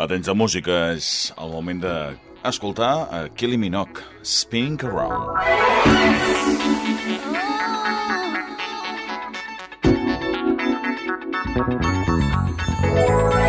Atents de música, és el moment d'escoltar eh, de a Kili Minoc, Spink Around. Oh.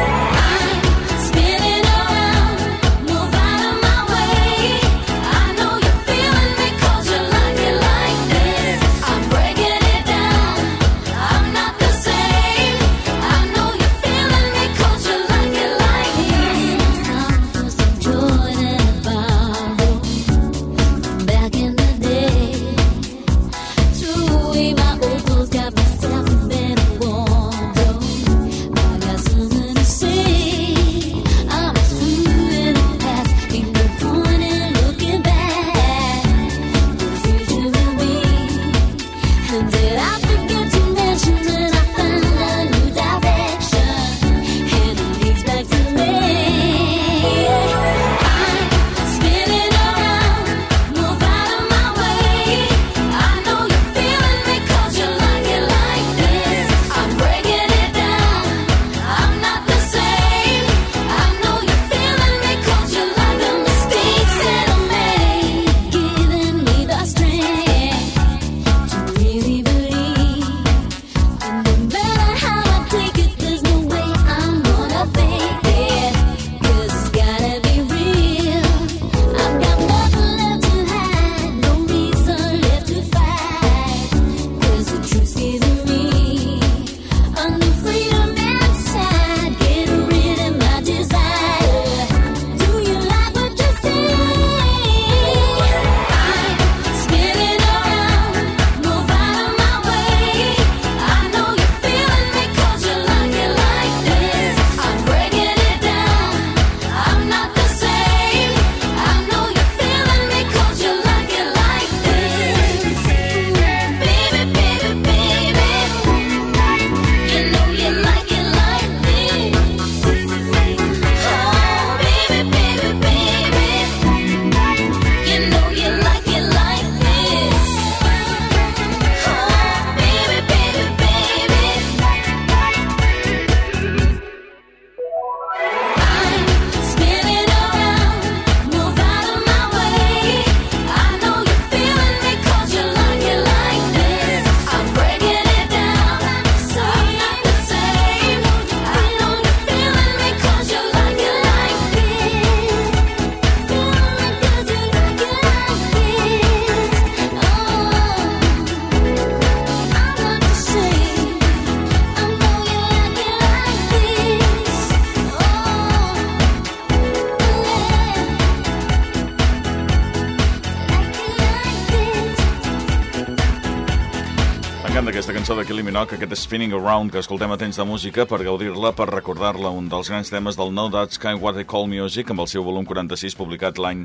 Kylie Minogue, aquest Spinning Around que escoltem a temps de música per gaudir-la, per recordar-la, un dels grans temes del No That's Kind What They Call Music, amb el seu volum 46 publicat l'any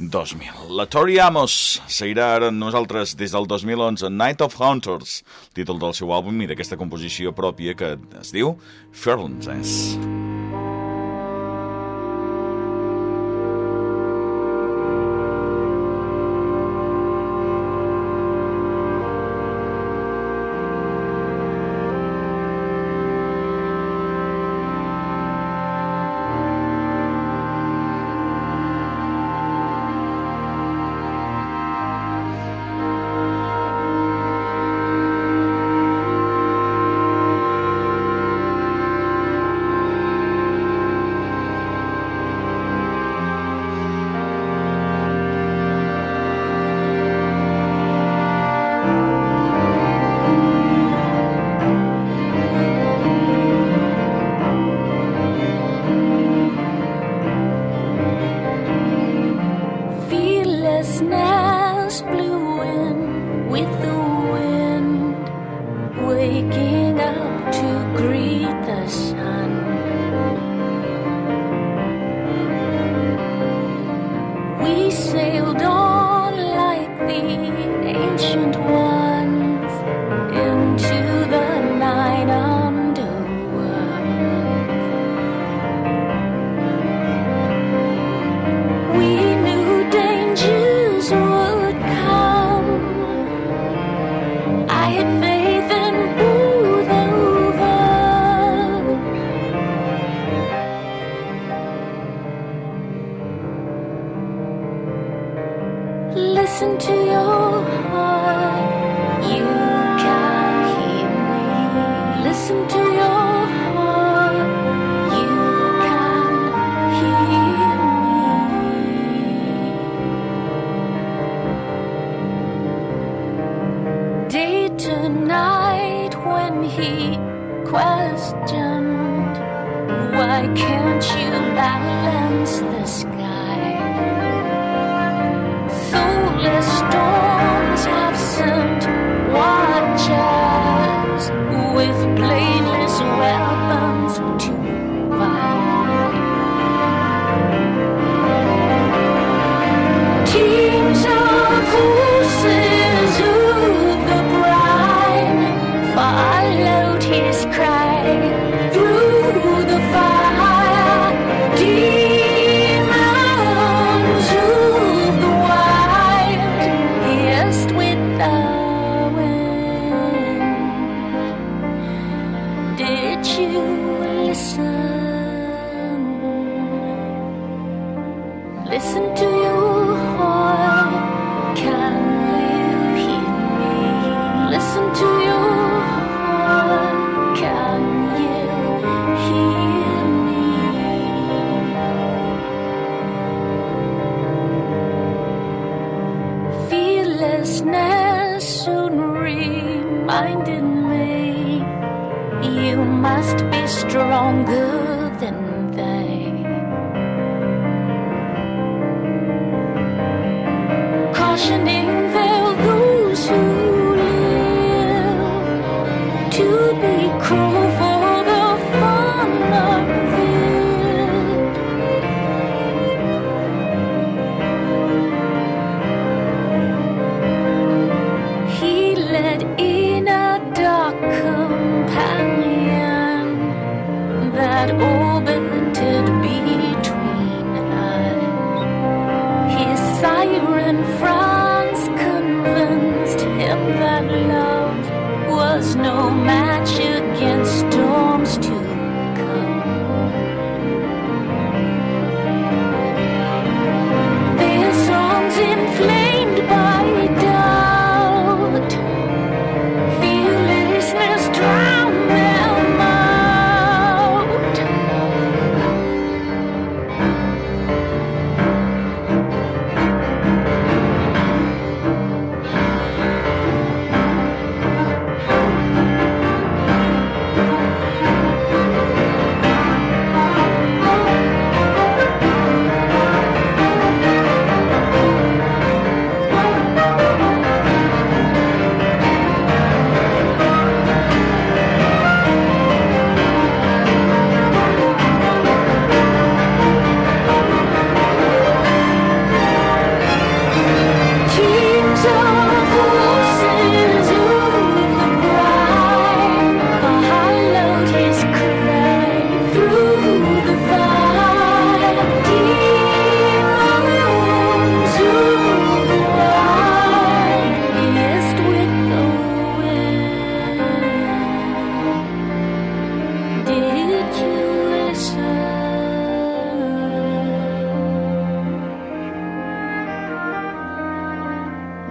2000. La Tori Amos seguirà ara amb nosaltres des del 2011, Night of Hunters, títol del seu àlbum i d'aquesta composició pròpia que es diu Fernsess. Fernsess. I admit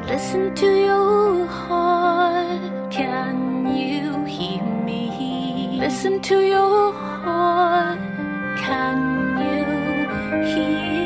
Listen to your heart. Can you hear me? Listen to your heart. Can you hear?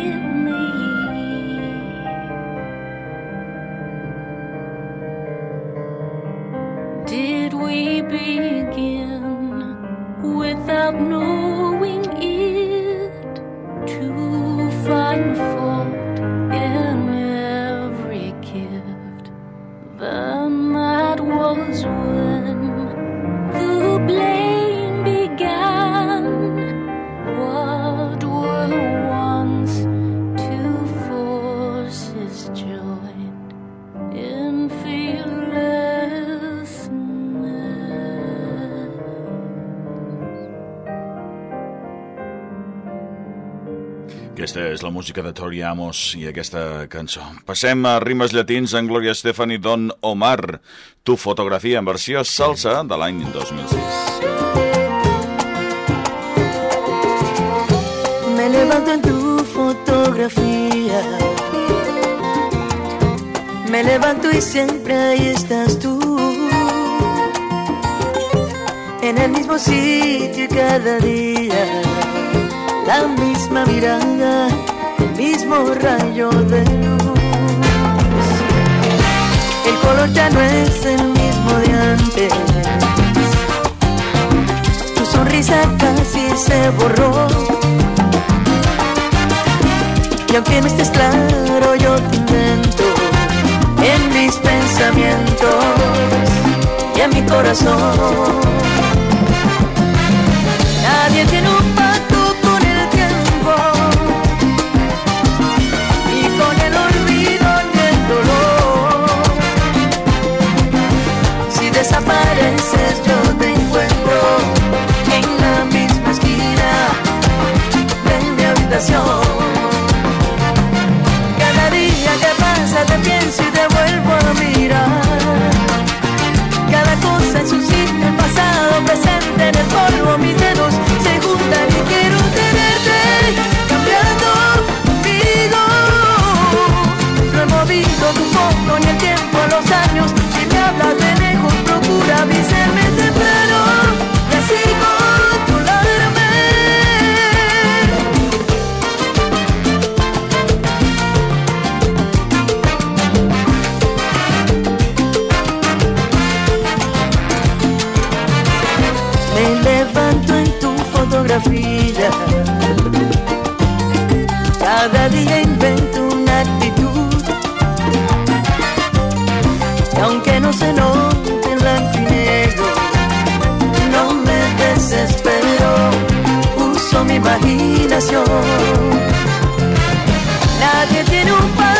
música de Tori Amos i aquesta cançó. Passem a rimes llatins en Gloria Estefan i Don Omar. Tu fotografia en versió salsa de l'any 2006. Me levanto en tu fotografía Me levanto y siempre ahí estás tú En el mismo sitio cada día la misma mirada mismo rayo de luz. El color ya no es el mismo de antes. Tu sonrisa casi se borró. Y aunque no estés claro, yo te invento en mis pensamientos y en mi corazón. Nadie tiene un Cada día invento una actitud. Y aunque no se note en blanco y negro, no me desespero. Uso mi imaginación. Nadie tiene un par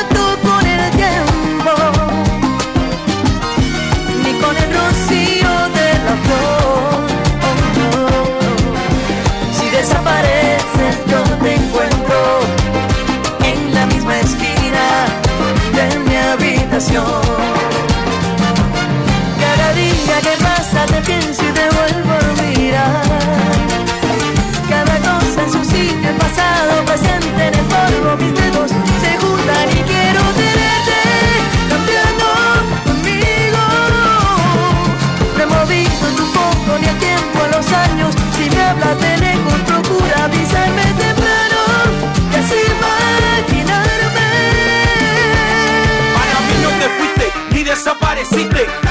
canción. Cada día que pasa te pienso y te vuelvo a mirar. Cada cosa en su sitio, el pasado, presente, en el polvo, mis dedos se juntan y quiero tenerte cambiando conmigo. Removido en tu poco ni a tiempo, los años. everything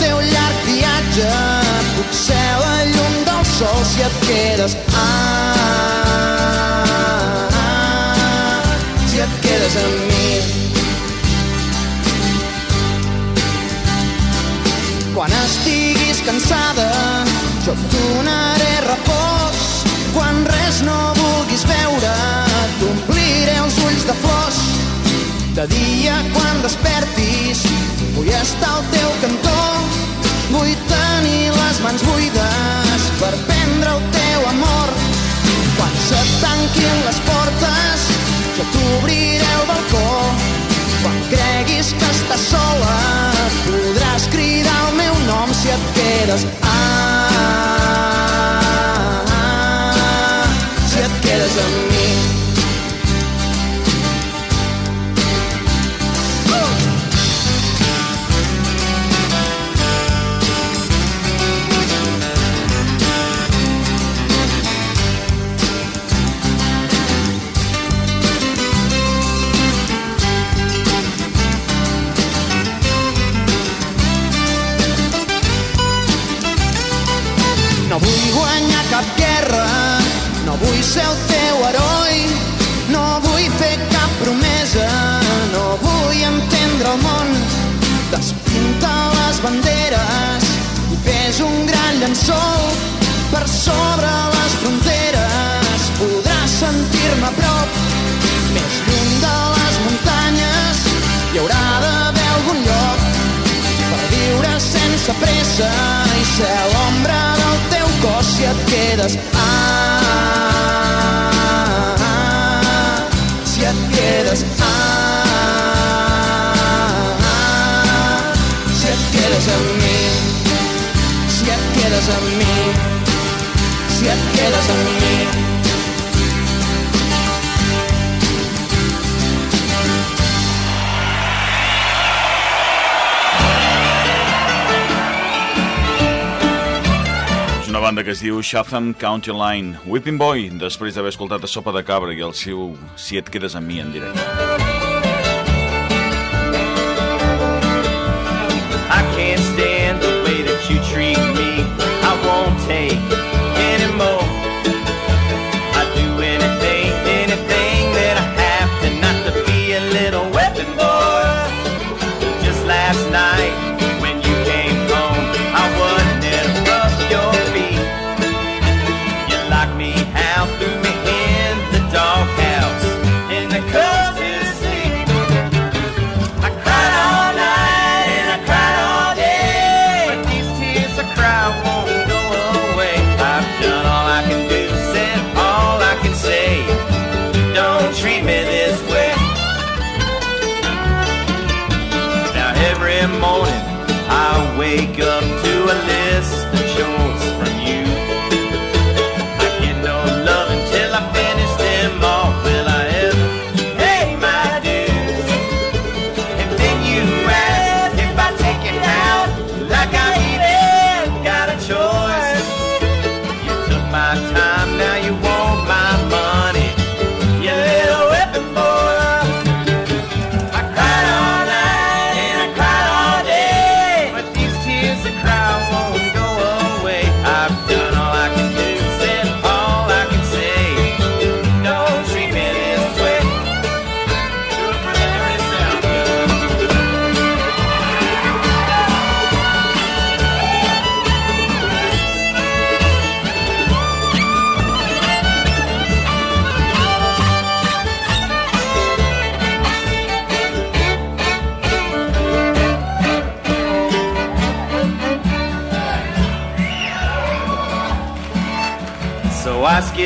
teu llarg viatge potser la llum del sol si et quedes ah, ah, si et quedes amb mi. Quan estiguis cansada jo et donaré repòs. Quan res no vulguis veure t'ompliré els ulls de flors. De dia quan despertis Vull estar al teu cantó, vull tenir les mans buides per prendre el teu amor. Quan se tanquin les portes, jo t'obriré el balcó. Quan creguis que estàs sola, podràs cridar el meu nom si et quedes. Ah, ah, ah, ah si et quedes amb mi. banda que es diu Shatham County Line, Whipping Boy, després d'haver escoltat a Sopa de Cabra i el seu Si et quedes amb mi en directe. I can't stand the way that you treat me I won't take taught me how to make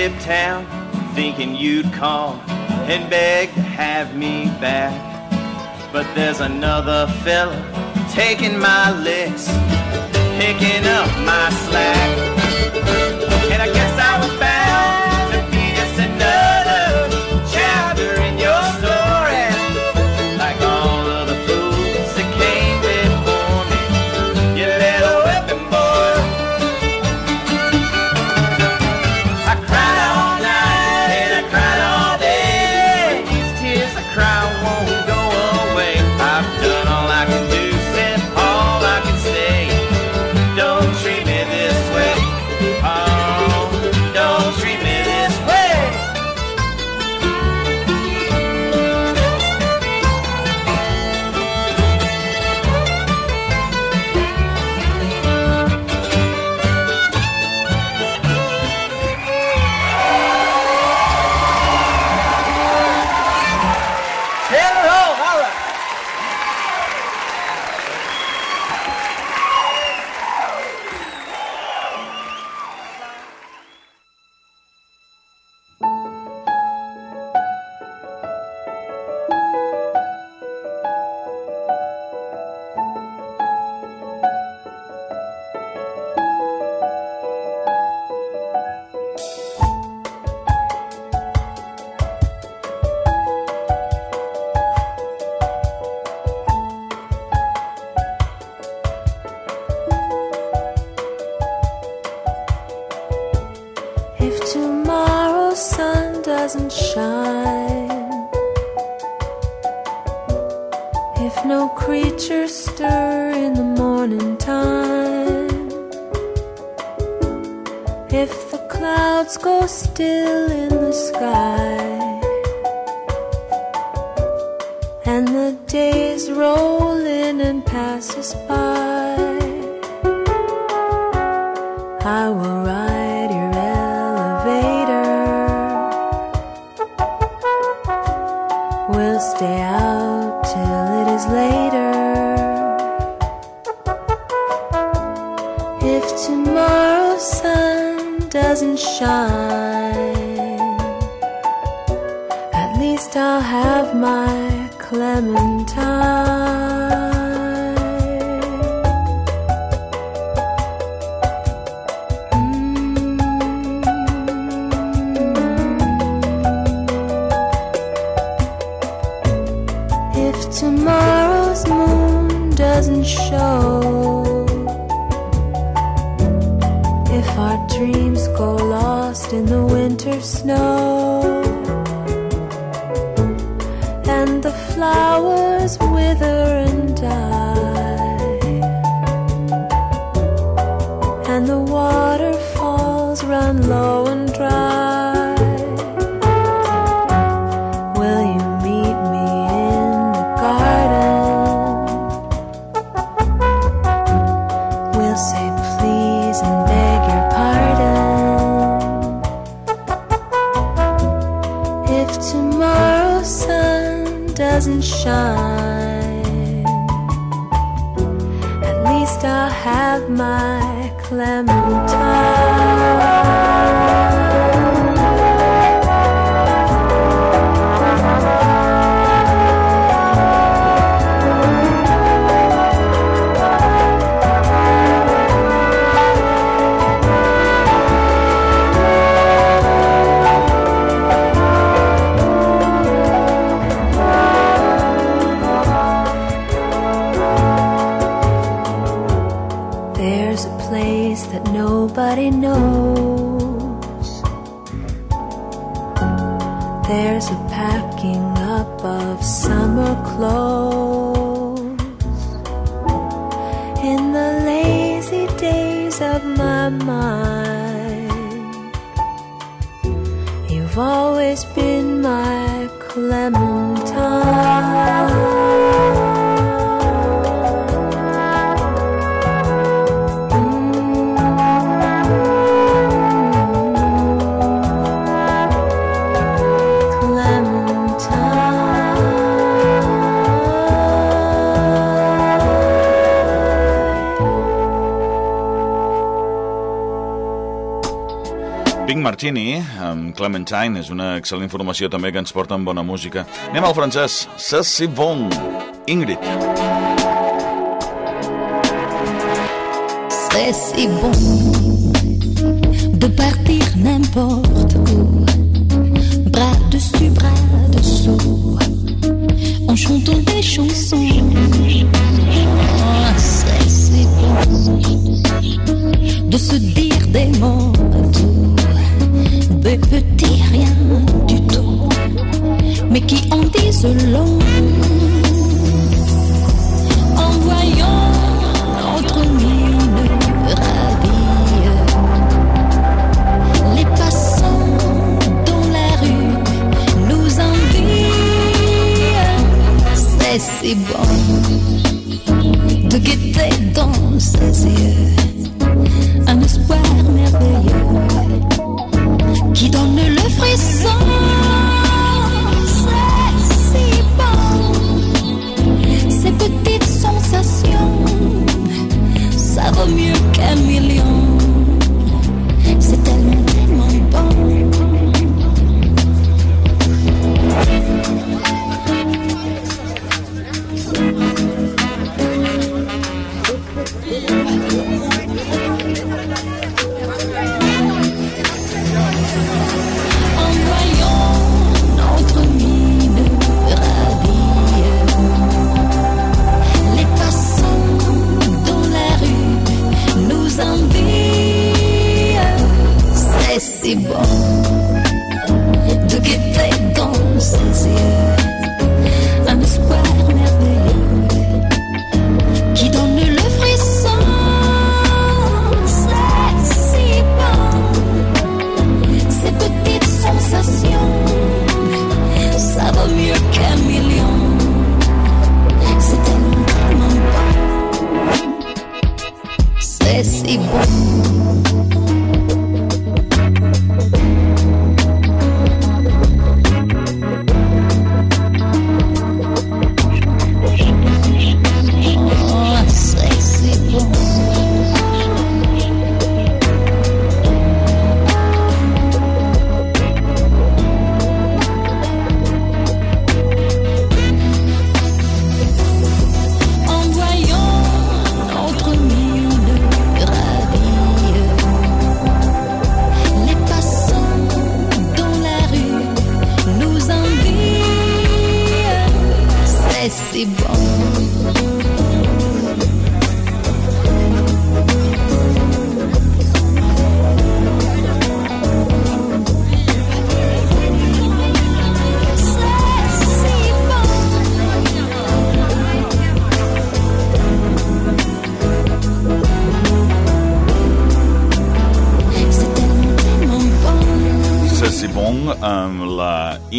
skip town thinking you'd call and beg to have me back. But there's another fella taking my list, picking up my slack. And I guess If tomorrow's sun doesn't shine, at least I'll have my Clementine. Snow, and the flowers wither and die, and the waterfalls run low and dry. Will you meet me in the garden? We'll say doesn't shine, at least I'll have my Clementine. In the lazy days of my mind, you've always been my Clementine. Pink Martini, amb Clementine, és una excel·lent formació també que ens porta amb bona música. Anem al francès. Bon, Ingrid. C'est si bon de partir n'importe où, bras dessus, bras dessous, en chantant des chansons.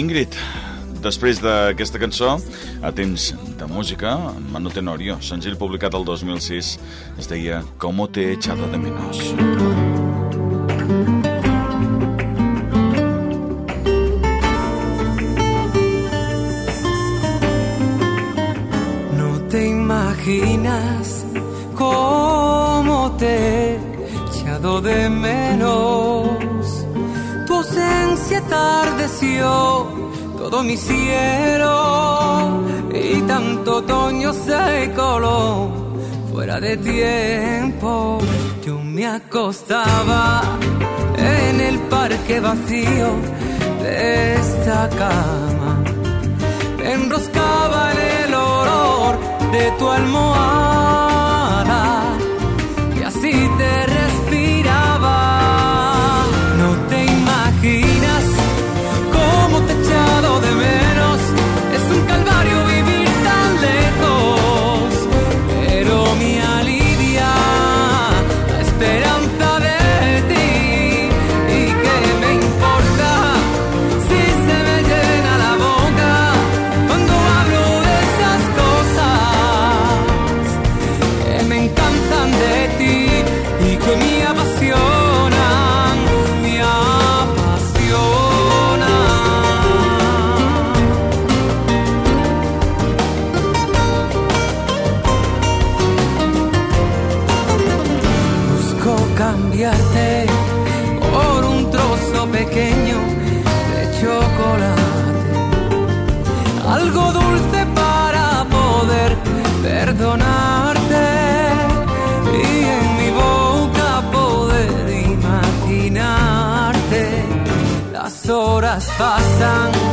Ingrid. Després d'aquesta cançó, a temps de música, Manu Tenorio, senzill publicat el 2006, es deia Como te he echado de menos. No te imaginas cómo te he echado de menos. Tu ausencia tardeció mi cielo y tanto otoño se coló fuera de tiempo. Yo me acostaba en el parque vacío de esta cama me enroscaba en el olor de tu almohada pasan